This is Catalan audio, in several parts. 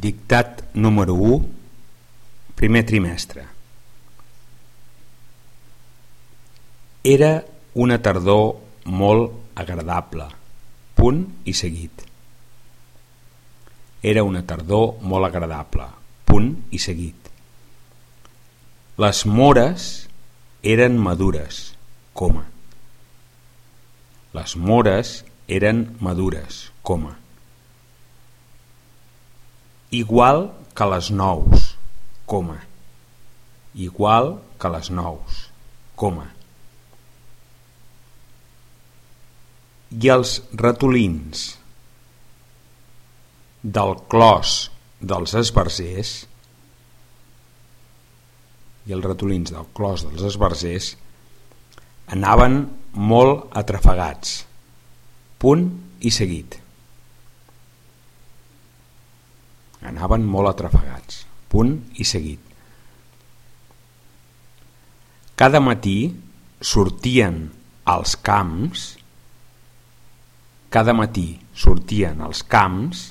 Dictat número 1, primer trimestre. Era una tardor molt agradable, punt i seguit. Era una tardor molt agradable, punt i seguit. Les mores eren madures, coma. Les mores eren madures, coma igual que les nous, coma. Igual que les nous, coma. I els ratolins del clos dels esbarzers i els ratolins del clos dels esbarzers anaven molt atrafegats, punt i seguit. Anaven molt atrafegats, punt i seguit. Cada matí sortien als camps, cada matí sortien als camps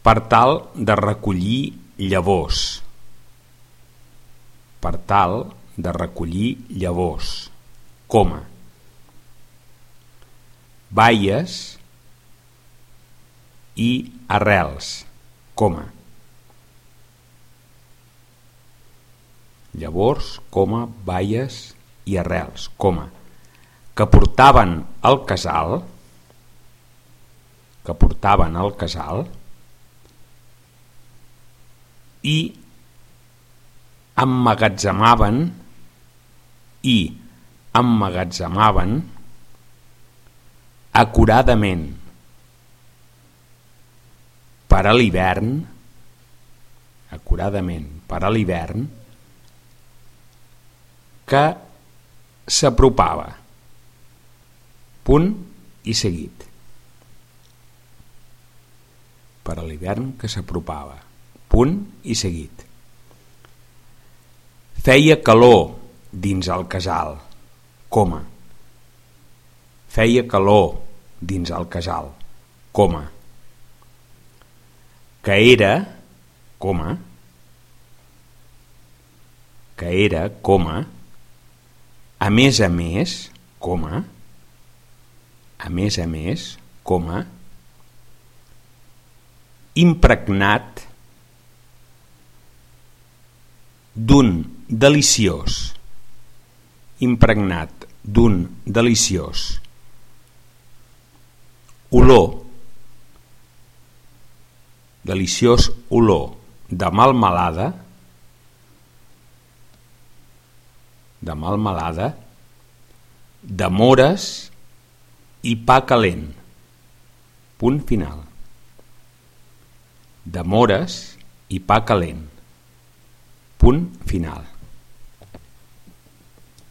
per tal de recollir llavors, per tal de recollir llavors, coma, baies i arrels coma. Llavors, coma, baies i arrels, coma, que portaven al casal, que portaven al casal i emmagatzemaven i emmagatzemaven acuradament per a l'hivern, acuradament per a l'hivern, que s'apropava. Punt i seguit. Per a l'hivern que s'apropava. Punt i seguit. Feia calor dins el casal, coma. Feia calor dins el casal, coma que era, coma, que era, coma, a més a més, coma, a més a més, coma, impregnat d'un deliciós, impregnat d'un deliciós olor deliciós olor de malmelada. De malmelada. De mores i pa calent. Punt final. De mores i pa calent. Punt final